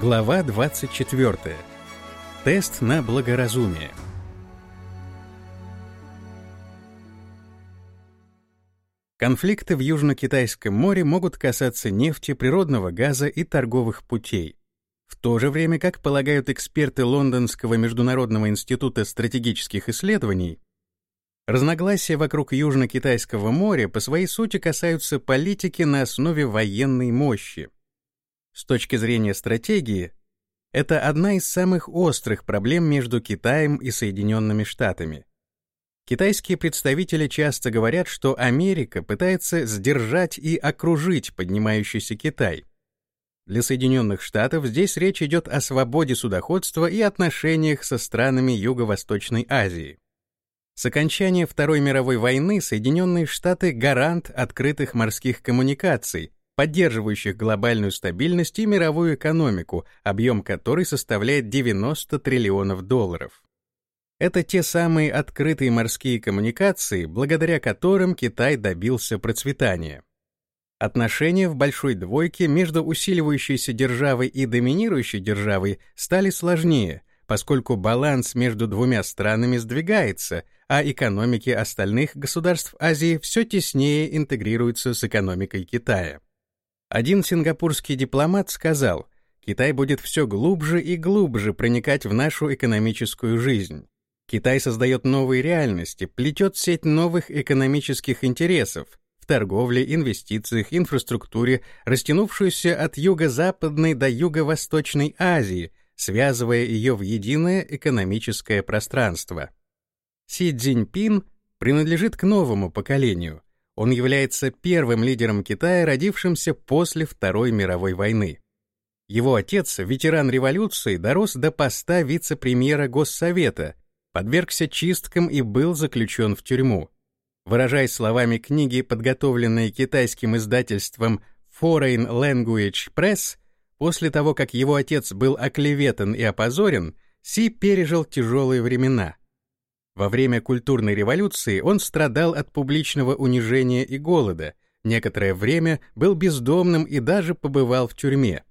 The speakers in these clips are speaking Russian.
Глава 24. Тест на благоразумие. Конфликты в Южно-Китайском море могут касаться нефти, природного газа и торговых путей. В то же время, как полагают эксперты Лондонского международного института стратегических исследований, разногласия вокруг Южно-Китайского моря по своей сути касаются политики на основе военной мощи. С точки зрения стратегии, это одна из самых острых проблем между Китаем и Соединенными Штатами. Китайские представители часто говорят, что Америка пытается сдержать и окружить поднимающийся Китай. Для Соединенных Штатов здесь речь идет о свободе судоходства и отношениях со странами Юго-Восточной Азии. С окончания Второй мировой войны Соединенные Штаты — гарант открытых морских коммуникаций, поддерживающих глобальную стабильность и мировую экономику, объем которой составляет 90 триллионов долларов. Это те самые открытые морские коммуникации, благодаря которым Китай добился процветания. Отношения в большой двойке между усиливающейся державой и доминирующей державой стали сложнее, поскольку баланс между двумя странами сдвигается, а экономики остальных государств Азии все теснее интегрируются с экономикой Китая. Один сингапурский дипломат сказал, Китай будет все глубже и глубже проникать в нашу экономическую жизнь. Китай создает новые реальности, плетет сеть новых экономических интересов в торговле, инвестициях, инфраструктуре, растянувшуюся от юго-западной до юго-восточной Азии, связывая ее в единое экономическое пространство. Си Цзиньпин принадлежит к новому поколению — он является первым лидером Китая, родившимся после Второй мировой войны. Его отец, ветеран революции, дорос до поста вице-премьера Госсовета, подвергся чисткам и был заключен в тюрьму. Выражаясь словами книги, подготовленной китайским издательством Foreign Language Press, после того, как его отец был оклеветан и опозорен, Си пережил тяжелые времена. Во время культурной революции он страдал от публичного унижения и голода, некоторое время был бездомным и даже побывал в тюрьме.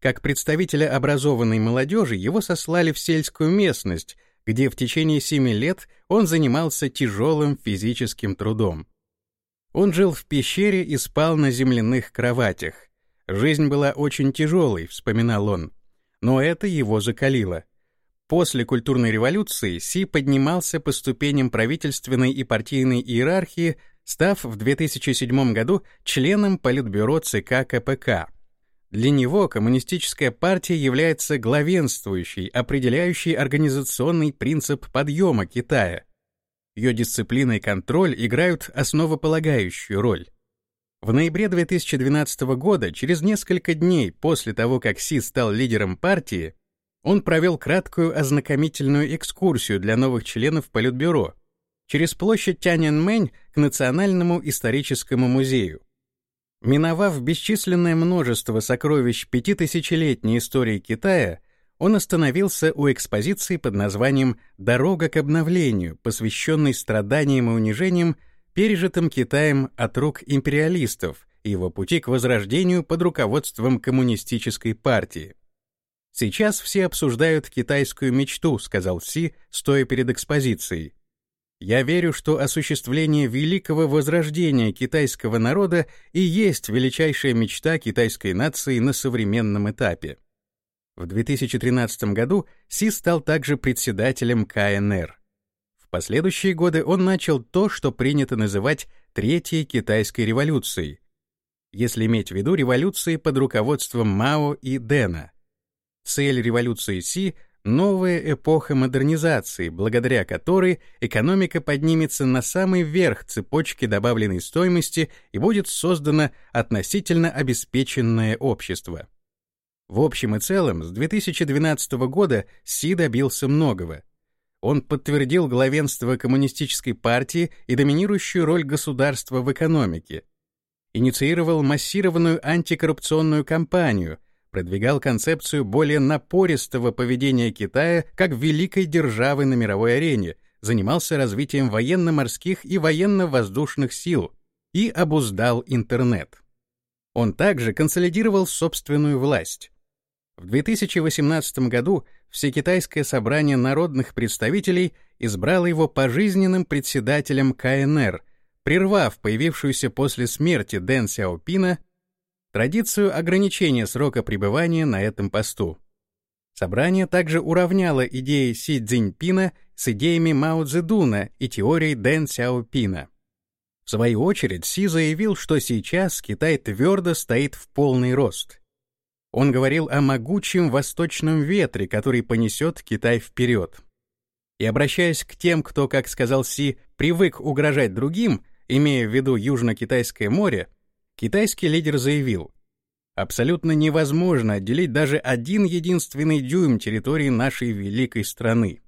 Как представителя образованной молодежи его сослали в сельскую местность, где в течение семи лет он занимался тяжелым физическим трудом. Он жил в пещере и спал на земляных кроватях. Жизнь была очень тяжелой, вспоминал он, но это его закалило. После культурной революции Си поднимался по ступеням правительственной и партийной иерархии, став в 2007 году членом Политбюро ЦК КПК. Для него коммунистическая партия является главенствующей, определяющей организационный принцип подъема Китая. Ее дисциплина и контроль играют основополагающую роль. В ноябре 2012 года, через несколько дней после того, как Си стал лидером партии, он провел краткую ознакомительную экскурсию для новых членов Политбюро через площадь Тяньаньмэнь к Национальному историческому музею. Миновав бесчисленное множество сокровищ пятитысячелетней истории Китая, он остановился у экспозиции под названием «Дорога к обновлению», посвященной страданиям и унижениям, пережитым Китаем от рук империалистов и его пути к возрождению под руководством коммунистической партии. «Сейчас все обсуждают китайскую мечту», — сказал Си, стоя перед экспозицией. «Я верю, что осуществление великого возрождения китайского народа и есть величайшая мечта китайской нации на современном этапе». В 2013 году Си стал также председателем КНР. В последующие годы он начал то, что принято называть Третьей китайской революцией, если иметь в виду революции под руководством Мао и Дэна — Цель революции Си — новая эпоха модернизации, благодаря которой экономика поднимется на самый верх цепочки добавленной стоимости и будет создано относительно обеспеченное общество. В общем и целом, с 2012 года Си добился многого. Он подтвердил главенство коммунистической партии и доминирующую роль государства в экономике, инициировал массированную антикоррупционную кампанию — продвигал концепцию более напористого поведения Китая как великой державы на мировой арене, занимался развитием военно-морских и военно-воздушных сил и обуздал интернет. Он также консолидировал собственную власть. В 2018 году Всекитайское собрание народных представителей избрало его пожизненным председателем КНР, прервав появившуюся после смерти Дэн Сяопина традицию ограничения срока пребывания на этом посту. Собрание также уравняло идеи Си Цзиньпина с идеями Мао Цзэдуна и теорией Дэн Сяопина. В свою очередь, Си заявил, что сейчас Китай твердо стоит в полный рост. Он говорил о могучем восточном ветре, который понесет Китай вперед. И обращаясь к тем, кто, как сказал Си, привык угрожать другим, имея в виду Южно-Китайское море, китайский лидер заявил, абсолютно невозможно отделить даже один единственный дюйм территории нашей великой страны.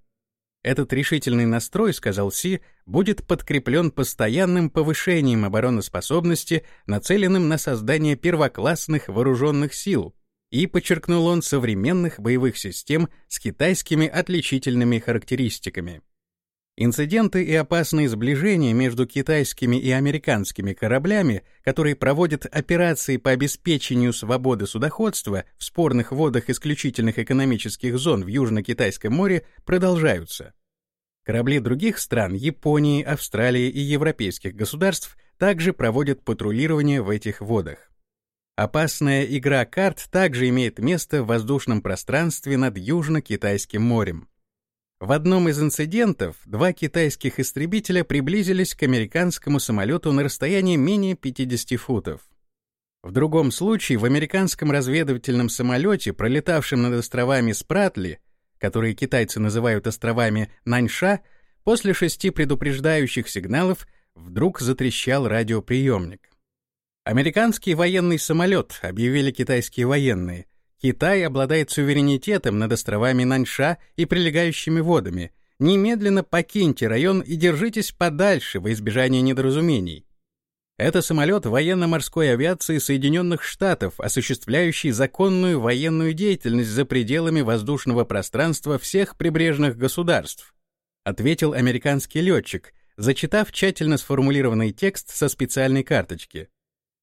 Этот решительный настрой, сказал Си, будет подкреплен постоянным повышением обороноспособности, нацеленным на создание первоклассных вооруженных сил, и, подчеркнул он, современных боевых систем с китайскими отличительными характеристиками. Инциденты и опасные сближения между китайскими и американскими кораблями, которые проводят операции по обеспечению свободы судоходства в спорных водах исключительных экономических зон в Южно-Китайском море, продолжаются. Корабли других стран, Японии, Австралии и европейских государств также проводят патрулирование в этих водах. Опасная игра карт также имеет место в воздушном пространстве над Южно-Китайским морем. В одном из инцидентов два китайских истребителя приблизились к американскому самолету на расстоянии менее 50 футов. В другом случае в американском разведывательном самолете, пролетавшем над островами Спратли, которые китайцы называют островами Наньша, после шести предупреждающих сигналов вдруг затрещал радиоприемник. Американский военный самолет, объявили китайские военные. Китай обладает суверенитетом над островами Наньша и прилегающими водами. Немедленно покиньте район и держитесь подальше во избежание недоразумений. Это самолет военно-морской авиации Соединенных Штатов, осуществляющий законную военную деятельность за пределами воздушного пространства всех прибрежных государств, ответил американский летчик, зачитав тщательно сформулированный текст со специальной карточки.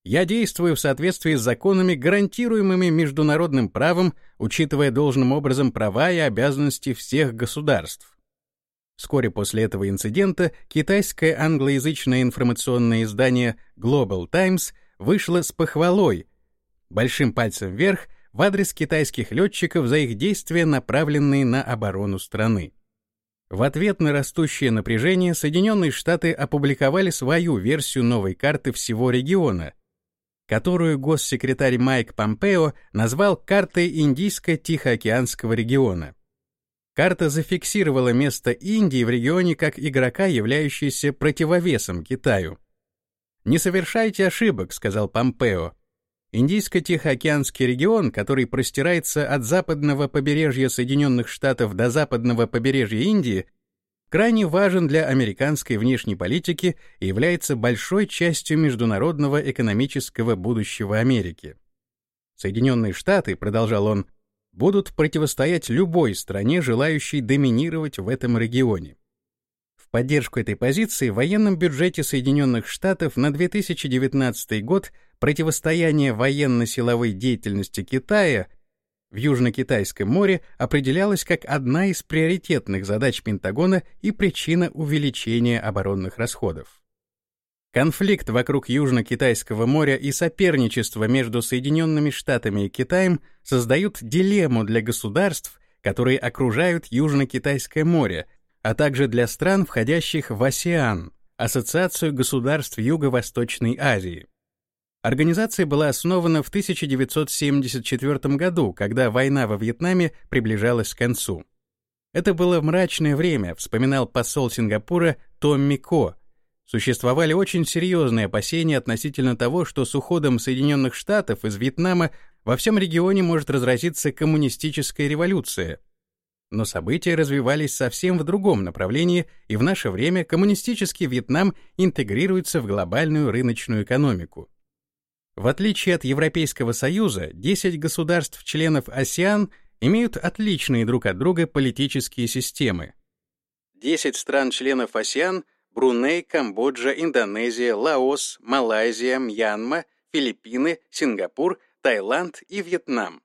Я действую в соответствии с законами, гарантируемыми международным правом, учитывая должным образом права и обязанности всех государств. Вскоре после этого инцидента китайское англоязычное информационное издание Global Times вышло с похвалой, большим пальцем вверх, в адрес китайских летчиков за их действия, направленные на оборону страны. В ответ на растущее напряжение Соединенные Штаты опубликовали свою версию новой карты всего региона, которую госсекретарь Майк Помпео назвал картой Индийско-Тихоокеанского региона. Карта зафиксировала место Индии в регионе как игрока, являющегося противовесом Китаю. «Не совершайте ошибок», — сказал Помпео. Индийско-Тихоокеанский регион, который простирается от западного побережья Соединенных Штатов до западного побережья Индии, крайне важен для американской внешней политики и является большой частью международного экономического будущего Америки. Соединенные Штаты, продолжал он, будут противостоять любой стране, желающей доминировать в этом регионе. В поддержку этой позиции в военном бюджете Соединенных Штатов на 2019 год противостояние военно-силовой деятельности Китая в Южно-Китайском море определялась как одна из приоритетных задач Пентагона и причина увеличения оборонных расходов. Конфликт вокруг Южно-Китайского моря и соперничество между Соединенными Штатами и Китаем создают дилемму для государств, которые окружают Южно-Китайское море, а также для стран, входящих в АСЕАН, Ассоциацию государств Юго-Восточной Азии. Организация была основана в 1974 году, когда война во Вьетнаме приближалась к концу. Это было мрачное время, вспоминал посол Сингапура Томми Ко. Существовали очень серьезные опасения относительно того, что с уходом Соединенных Штатов из Вьетнама во всем регионе может разразиться коммунистическая революция. Но события развивались совсем в другом направлении, и в наше время коммунистический Вьетнам интегрируется в глобальную рыночную экономику. В отличие от Европейского Союза, 10 государств-членов АСЕАН имеют отличные друг от друга политические системы. 10 стран-членов АСЕАН — Бруней, Камбоджа, Индонезия, Лаос, Малайзия, Мьянма, Филиппины, Сингапур, Таиланд и Вьетнам.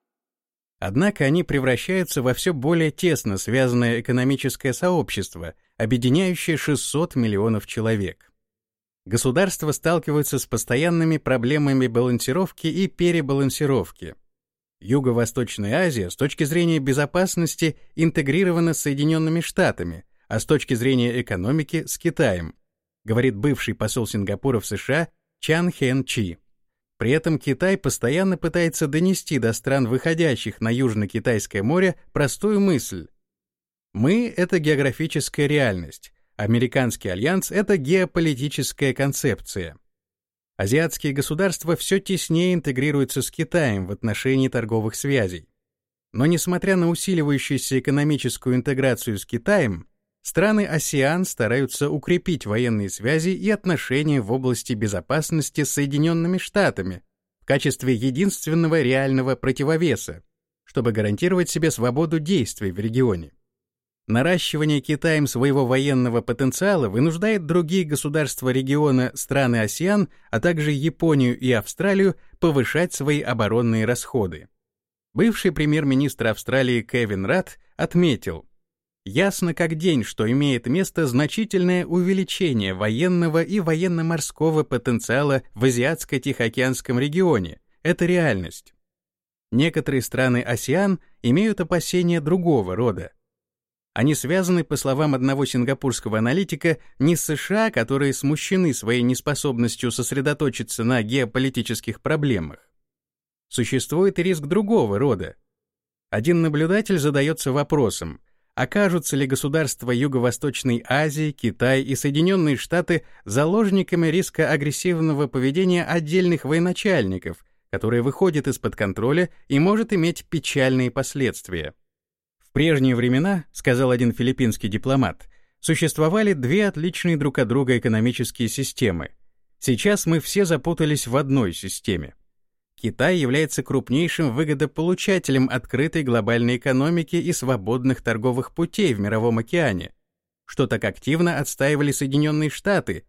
Однако они превращаются во все более тесно связанное экономическое сообщество, объединяющее 600 миллионов человек. Государства сталкиваются с постоянными проблемами балансировки и перебалансировки. Юго-Восточная Азия с точки зрения безопасности интегрирована с Соединенными Штатами, а с точки зрения экономики — с Китаем, говорит бывший посол Сингапура в США Чан Хен Чи. При этом Китай постоянно пытается донести до стран, выходящих на Южно-Китайское море, простую мысль. Мы — это географическая реальность, американский альянс — это геополитическая концепция. Азиатские государства все теснее интегрируются с Китаем в отношении торговых связей. Но несмотря на усиливающуюся экономическую интеграцию с Китаем, Страны АСИАН стараются укрепить военные связи и отношения в области безопасности с Соединенными Штатами в качестве единственного реального противовеса, чтобы гарантировать себе свободу действий в регионе. Наращивание Китаем своего военного потенциала вынуждает другие государства региона, страны АСИАН, а также Японию и Австралию повышать свои оборонные расходы. Бывший премьер-министр Австралии Кевин Ратт отметил, Ясно как день, что имеет место значительное увеличение военного и военно-морского потенциала в Азиатско-Тихоокеанском регионе. Это реальность. Некоторые страны АСИАН имеют опасения другого рода. Они связаны, по словам одного сингапурского аналитика, не с США, которые смущены своей неспособностью сосредоточиться на геополитических проблемах. Существует риск другого рода. Один наблюдатель задается вопросом – окажутся ли государства Юго-Восточной Азии, Китай и Соединенные Штаты заложниками риска агрессивного поведения отдельных военачальников, которое выходит из-под контроля и может иметь печальные последствия. В прежние времена, сказал один филиппинский дипломат, существовали две отличные друг от друга экономические системы. Сейчас мы все запутались в одной системе. Китай является крупнейшим выгодополучателем открытой глобальной экономики и свободных торговых путей в Мировом океане, что так активно отстаивали Соединенные Штаты,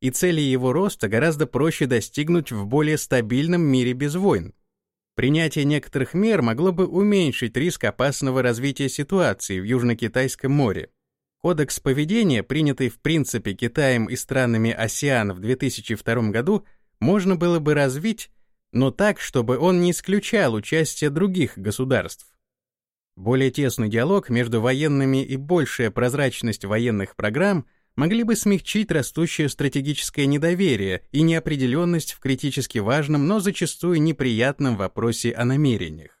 и цели его роста гораздо проще достигнуть в более стабильном мире без войн. Принятие некоторых мер могло бы уменьшить риск опасного развития ситуации в Южно-Китайском море. Кодекс поведения, принятый в принципе Китаем и странами АСИАН в 2002 году, можно было бы развить но так, чтобы он не исключал участие других государств. Более тесный диалог между военными и большая прозрачность военных программ могли бы смягчить растущее стратегическое недоверие и неопределенность в критически важном, но зачастую неприятном вопросе о намерениях.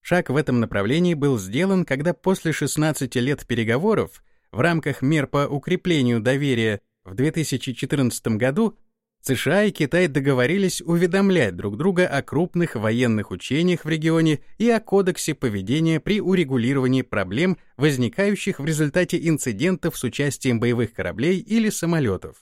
Шаг в этом направлении был сделан, когда после 16 лет переговоров в рамках мер по укреплению доверия в 2014 году США и Китай договорились уведомлять друг друга о крупных военных учениях в регионе и о кодексе поведения при урегулировании проблем, возникающих в результате инцидентов с участием боевых кораблей или самолетов.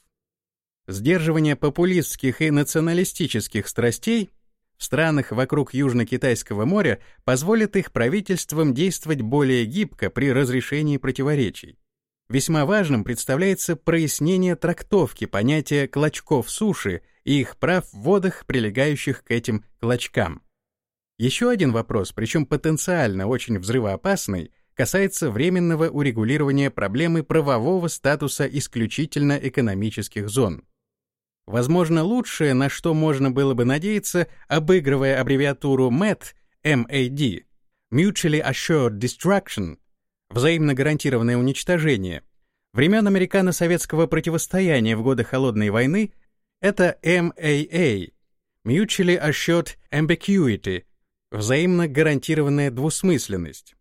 Сдерживание популистских и националистических страстей в странах вокруг Южно-Китайского моря позволит их правительствам действовать более гибко при разрешении противоречий. Весьма важным представляется прояснение трактовки понятия клочков суши и их прав в водах, прилегающих к этим клочкам. Еще один вопрос, причем потенциально очень взрывоопасный, касается временного урегулирования проблемы правового статуса исключительно экономических зон. Возможно, лучшее, на что можно было бы надеяться, обыгрывая аббревиатуру MAD, MAD, Mutually Assured Destruction, взаимно гарантированное уничтожение, времен американо-советского противостояния в годы Холодной войны это MAA — Mutually Assured Ambiguity — взаимно гарантированная двусмысленность.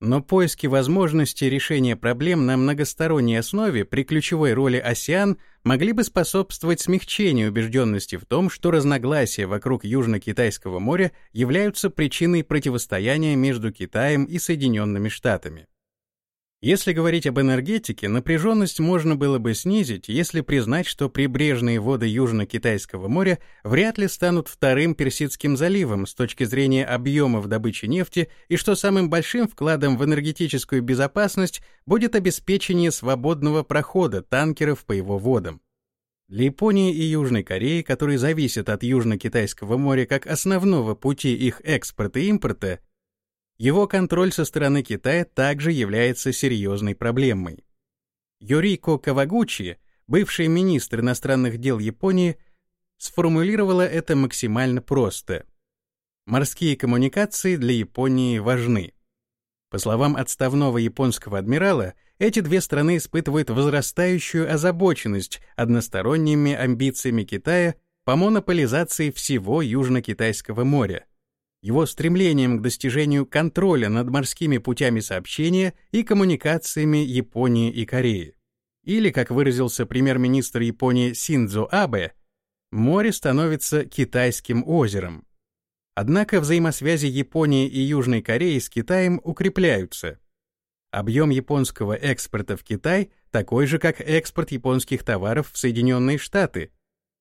Но поиски возможности решения проблем на многосторонней основе при ключевой роли АСИАН могли бы способствовать смягчению убежденности в том, что разногласия вокруг Южно-Китайского моря являются причиной противостояния между Китаем и Соединенными Штатами. Если говорить об энергетике, напряженность можно было бы снизить, если признать, что прибрежные воды Южно-Китайского моря вряд ли станут вторым Персидским заливом с точки зрения объемов добычи нефти и что самым большим вкладом в энергетическую безопасность будет обеспечение свободного прохода танкеров по его водам. Для Японии и Южной Кореи, которые зависят от Южно-Китайского моря как основного пути их экспорта и импорта, его контроль со стороны Китая также является серьезной проблемой. Юрико Кавагучи, бывший министр иностранных дел Японии, сформулировала это максимально просто. Морские коммуникации для Японии важны. По словам отставного японского адмирала, эти две страны испытывают возрастающую озабоченность односторонними амбициями Китая по монополизации всего Южно-Китайского моря, его стремлением к достижению контроля над морскими путями сообщения и коммуникациями Японии и Кореи. Или, как выразился премьер-министр Японии Синдзо Абе, море становится китайским озером. Однако взаимосвязи Японии и Южной Кореи с Китаем укрепляются. Объем японского экспорта в Китай такой же, как экспорт японских товаров в Соединенные Штаты,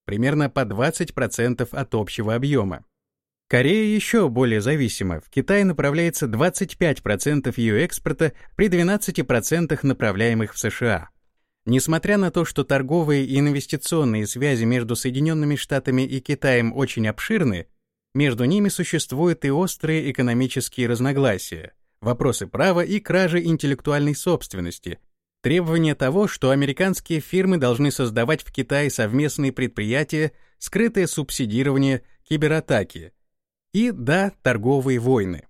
примерно по 20% от общего объема. Корея еще более зависима. В Китай направляется 25% ее экспорта при 12% направляемых в США. Несмотря на то, что торговые и инвестиционные связи между Соединенными Штатами и Китаем очень обширны, между ними существуют и острые экономические разногласия, вопросы права и кражи интеллектуальной собственности, требования того, что американские фирмы должны создавать в Китае совместные предприятия, скрытое субсидирование, кибератаки и, да, торговые войны.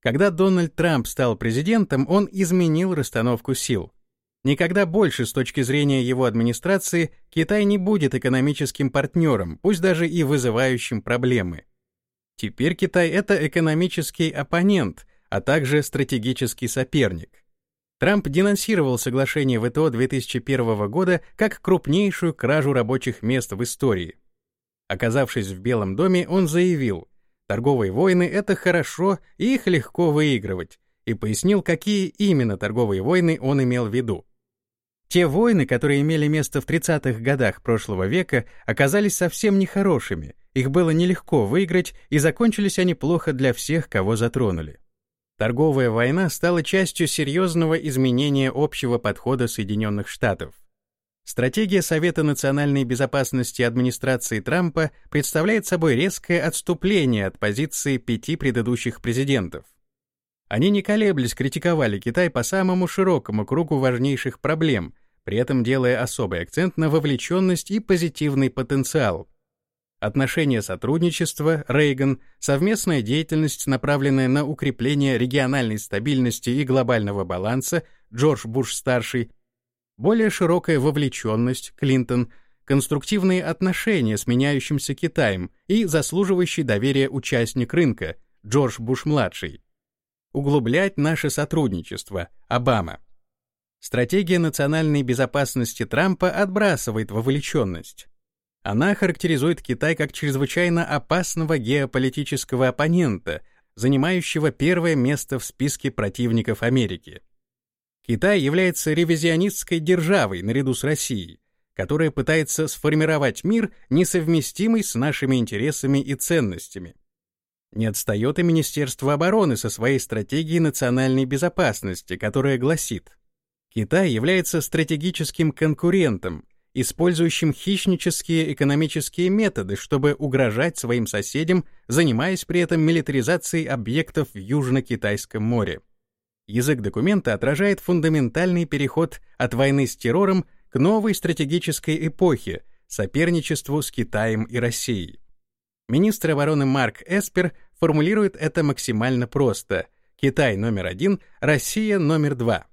Когда Дональд Трамп стал президентом, он изменил расстановку сил — Никогда больше с точки зрения его администрации Китай не будет экономическим партнером, пусть даже и вызывающим проблемы. Теперь Китай — это экономический оппонент, а также стратегический соперник. Трамп денонсировал соглашение ВТО 2001 года как крупнейшую кражу рабочих мест в истории. Оказавшись в Белом доме, он заявил, торговые войны — это хорошо их легко выигрывать, и пояснил, какие именно торговые войны он имел в виду. Те войны, которые имели место в 30-х годах прошлого века, оказались совсем нехорошими, их было нелегко выиграть, и закончились они плохо для всех, кого затронули. Торговая война стала частью серьезного изменения общего подхода Соединенных Штатов. Стратегия Совета национальной безопасности администрации Трампа представляет собой резкое отступление от позиции пяти предыдущих президентов. Они не колеблясь критиковали Китай по самому широкому кругу важнейших проблем, при этом делая особый акцент на вовлеченность и позитивный потенциал. Отношения сотрудничества, Рейган, совместная деятельность, направленная на укрепление региональной стабильности и глобального баланса, Джордж Буш-старший, более широкая вовлеченность, Клинтон, конструктивные отношения с меняющимся Китаем и заслуживающий доверия участник рынка, Джордж Буш-младший. Углублять наше сотрудничество, Обама. Стратегия национальной безопасности Трампа отбрасывает вовлеченность. Она характеризует Китай как чрезвычайно опасного геополитического оппонента, занимающего первое место в списке противников Америки. Китай является ревизионистской державой наряду с Россией, которая пытается сформировать мир, несовместимый с нашими интересами и ценностями. Не отстает и Министерство обороны со своей стратегией национальной безопасности, которая гласит Китай является стратегическим конкурентом, использующим хищнические экономические методы, чтобы угрожать своим соседям, занимаясь при этом милитаризацией объектов в Южно-Китайском море. Язык документа отражает фундаментальный переход от войны с террором к новой стратегической эпохе, соперничеству с Китаем и Россией. Министр обороны Марк Эспер формулирует это максимально просто. Китай номер один, Россия номер два.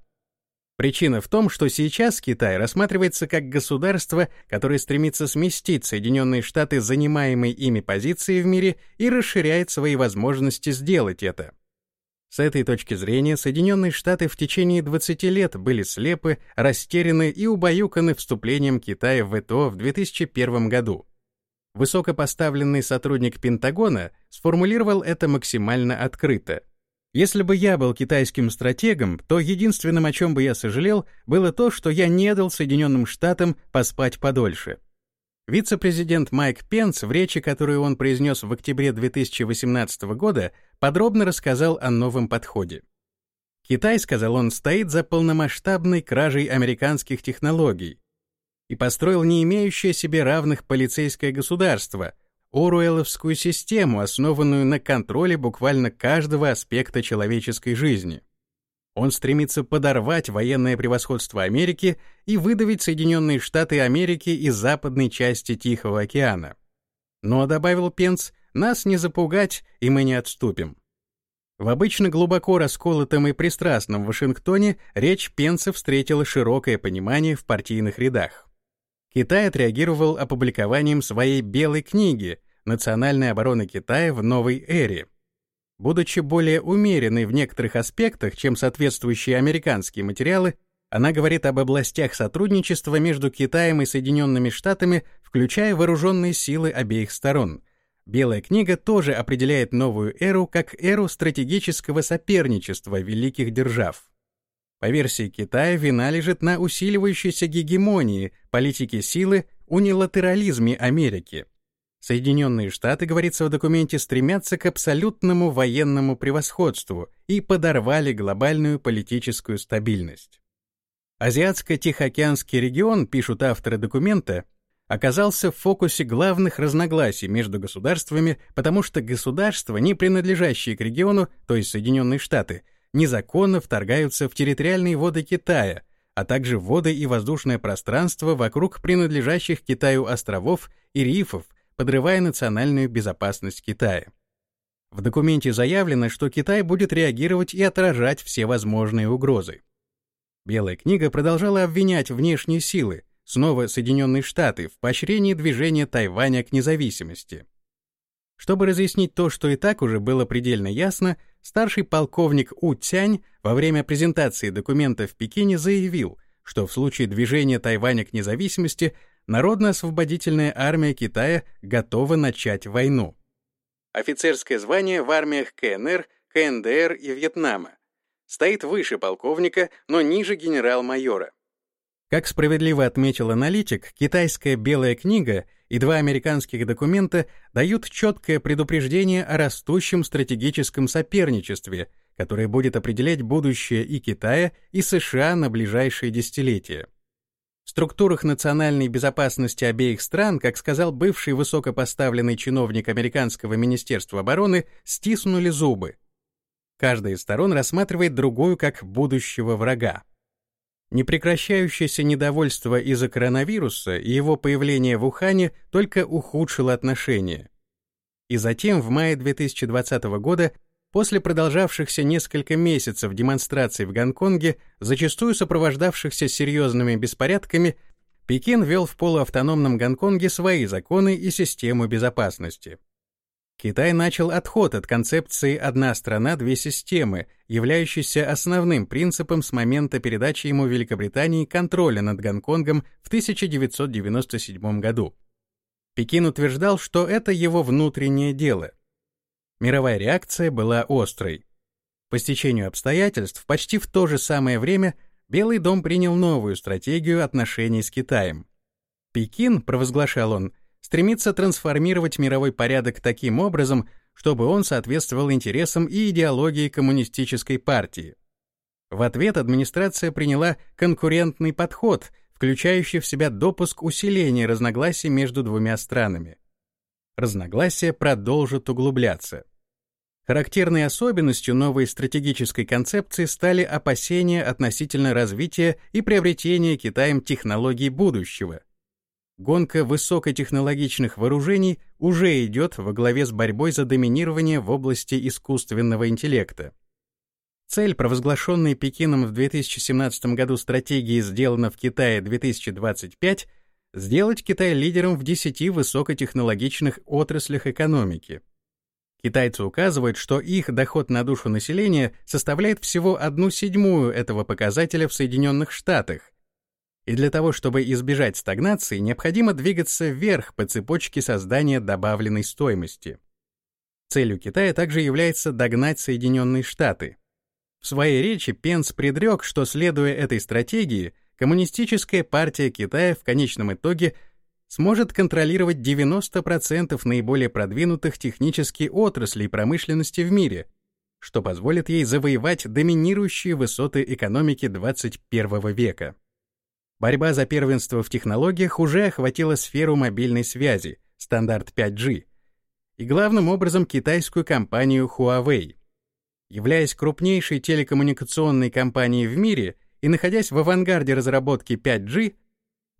Причина в том, что сейчас Китай рассматривается как государство, которое стремится сместить Соединенные Штаты занимаемой ими позиции в мире и расширяет свои возможности сделать это. С этой точки зрения Соединенные Штаты в течение 20 лет были слепы, растеряны и убаюканы вступлением Китая в ВТО в 2001 году. Высокопоставленный сотрудник Пентагона сформулировал это максимально открыто — если бы я был китайским стратегом, то единственным, о чем бы я сожалел, было то, что я не дал Соединенным Штатам поспать подольше. Вице-президент Майк Пенс в речи, которую он произнес в октябре 2018 года, подробно рассказал о новом подходе. Китай, сказал он, стоит за полномасштабной кражей американских технологий и построил не имеющее себе равных полицейское государство, Оруэлловскую систему, основанную на контроле буквально каждого аспекта человеческой жизни. Он стремится подорвать военное превосходство Америки и выдавить Соединенные Штаты Америки из западной части Тихого океана. Но, добавил Пенс, нас не запугать, и мы не отступим. В обычно глубоко расколотом и пристрастном Вашингтоне речь Пенса встретила широкое понимание в партийных рядах. Китай отреагировал опубликованием своей «белой книги» «Национальная оборона Китая в новой эре», Будучи более умеренной в некоторых аспектах, чем соответствующие американские материалы, она говорит об областях сотрудничества между Китаем и Соединенными Штатами, включая вооруженные силы обеих сторон. Белая книга тоже определяет новую эру как эру стратегического соперничества великих держав. По версии Китая, вина лежит на усиливающейся гегемонии, политике силы, унилатерализме Америки — Соединенные Штаты, говорится в документе, стремятся к абсолютному военному превосходству и подорвали глобальную политическую стабильность. Азиатско-Тихоокеанский регион, пишут авторы документа, оказался в фокусе главных разногласий между государствами, потому что государства, не принадлежащие к региону, то есть Соединенные Штаты, незаконно вторгаются в территориальные воды Китая, а также воды и воздушное пространство вокруг принадлежащих Китаю островов и рифов, подрывая национальную безопасность Китая. В документе заявлено, что Китай будет реагировать и отражать все возможные угрозы. Белая книга продолжала обвинять внешние силы, снова Соединенные Штаты, в поощрении движения Тайваня к независимости. Чтобы разъяснить то, что и так уже было предельно ясно, старший полковник У Цянь во время презентации документа в Пекине заявил, что в случае движения Тайваня к независимости Народно-освободительная армия Китая готова начать войну. Офицерское звание в армиях КНР, КНДР и Вьетнама. Стоит выше полковника, но ниже генерал-майора. Как справедливо отметил аналитик, китайская «белая книга» и два американских документа дают четкое предупреждение о растущем стратегическом соперничестве, которое будет определять будущее и Китая, и США на ближайшие десятилетия. В структурах национальной безопасности обеих стран, как сказал бывший высокопоставленный чиновник американского министерства обороны, стиснули зубы. Каждая из сторон рассматривает другую как будущего врага. Непрекращающееся недовольство из-за коронавируса и его появление в Ухане только ухудшило отношения. И затем, в мае 2020 года, После продолжавшихся несколько месяцев демонстраций в Гонконге, зачастую сопровождавшихся серьезными беспорядками, Пекин ввел в полуавтономном Гонконге свои законы и систему безопасности. Китай начал отход от концепции «одна страна, две системы», являющейся основным принципом с момента передачи ему Великобритании контроля над Гонконгом в 1997 году. Пекин утверждал, что это его внутреннее дело. Мировая реакция была острой. По стечению обстоятельств, почти в то же самое время Белый дом принял новую стратегию отношений с Китаем. Пекин, провозглашал он, стремится трансформировать мировой порядок таким образом, чтобы он соответствовал интересам и идеологии коммунистической партии. В ответ администрация приняла конкурентный подход, включающий в себя допуск усиления разногласий между двумя странами разногласия продолжат углубляться. Характерной особенностью новой стратегической концепции стали опасения относительно развития и приобретения Китаем технологий будущего. Гонка высокотехнологичных вооружений уже идет во главе с борьбой за доминирование в области искусственного интеллекта. Цель, провозглашенной Пекином в 2017 году стратегии «Сделано в Китае 2025», сделать Китай лидером в 10 высокотехнологичных отраслях экономики. Китайцы указывают, что их доход на душу населения составляет всего одну седьмую этого показателя в Соединенных Штатах. И для того, чтобы избежать стагнации, необходимо двигаться вверх по цепочке создания добавленной стоимости. Целью Китая также является догнать Соединенные Штаты. В своей речи Пенс предрек, что, следуя этой стратегии, Коммунистическая партия Китая в конечном итоге сможет контролировать 90% наиболее продвинутых технических отраслей промышленности в мире, что позволит ей завоевать доминирующие высоты экономики 21 века. Борьба за первенство в технологиях уже охватила сферу мобильной связи, стандарт 5G, и главным образом китайскую компанию Huawei. Являясь крупнейшей телекоммуникационной компанией в мире и находясь в авангарде разработки 5G,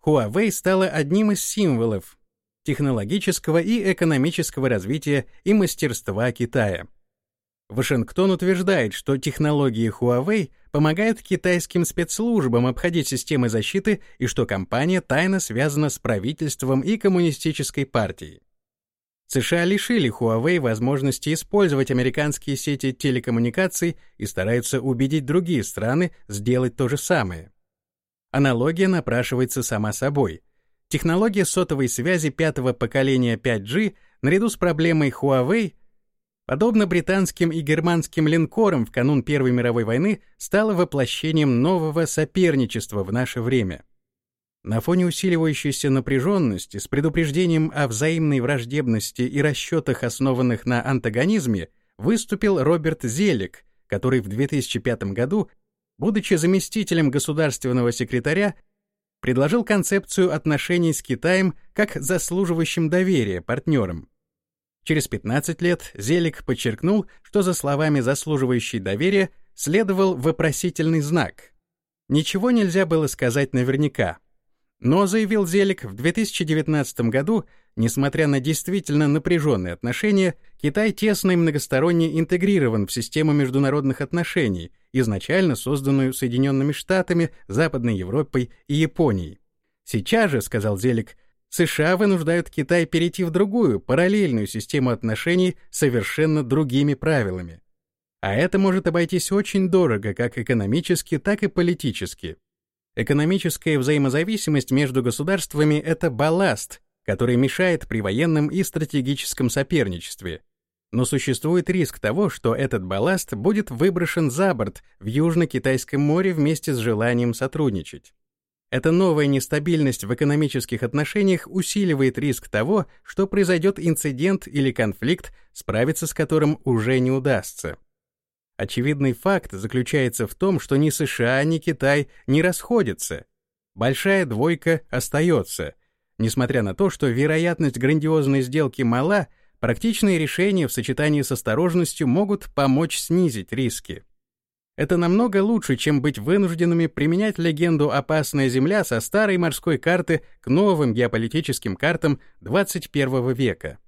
Huawei стала одним из символов технологического и экономического развития и мастерства Китая. Вашингтон утверждает, что технологии Huawei помогают китайским спецслужбам обходить системы защиты и что компания тайно связана с правительством и коммунистической партией. США лишили Huawei возможности использовать американские сети телекоммуникаций и стараются убедить другие страны сделать то же самое. Аналогия напрашивается сама собой. Технология сотовой связи пятого поколения 5G наряду с проблемой Huawei – подобно британским и германским линкорам в канун Первой мировой войны, стало воплощением нового соперничества в наше время. На фоне усиливающейся напряженности с предупреждением о взаимной враждебности и расчетах, основанных на антагонизме, выступил Роберт Зелик, который в 2005 году, будучи заместителем государственного секретаря, предложил концепцию отношений с Китаем как заслуживающим доверия партнером. Через 15 лет Зелик подчеркнул, что за словами заслуживающей доверия следовал вопросительный знак. Ничего нельзя было сказать наверняка. Но, заявил Зелик, в 2019 году, несмотря на действительно напряженные отношения, Китай тесно и многосторонне интегрирован в систему международных отношений, изначально созданную Соединенными Штатами, Западной Европой и Японией. Сейчас же, сказал Зелик, США вынуждают Китай перейти в другую, параллельную систему отношений с совершенно другими правилами. А это может обойтись очень дорого, как экономически, так и политически. Экономическая взаимозависимость между государствами — это балласт, который мешает при военном и стратегическом соперничестве. Но существует риск того, что этот балласт будет выброшен за борт в Южно-Китайском море вместе с желанием сотрудничать. Эта новая нестабильность в экономических отношениях усиливает риск того, что произойдет инцидент или конфликт, справиться с которым уже не удастся. Очевидный факт заключается в том, что ни США, ни Китай не расходятся. Большая двойка остается. Несмотря на то, что вероятность грандиозной сделки мала, практичные решения в сочетании с осторожностью могут помочь снизить риски. Это намного лучше, чем быть вынужденными применять легенду «Опасная Земля» со старой морской карты к новым геополитическим картам 21 века.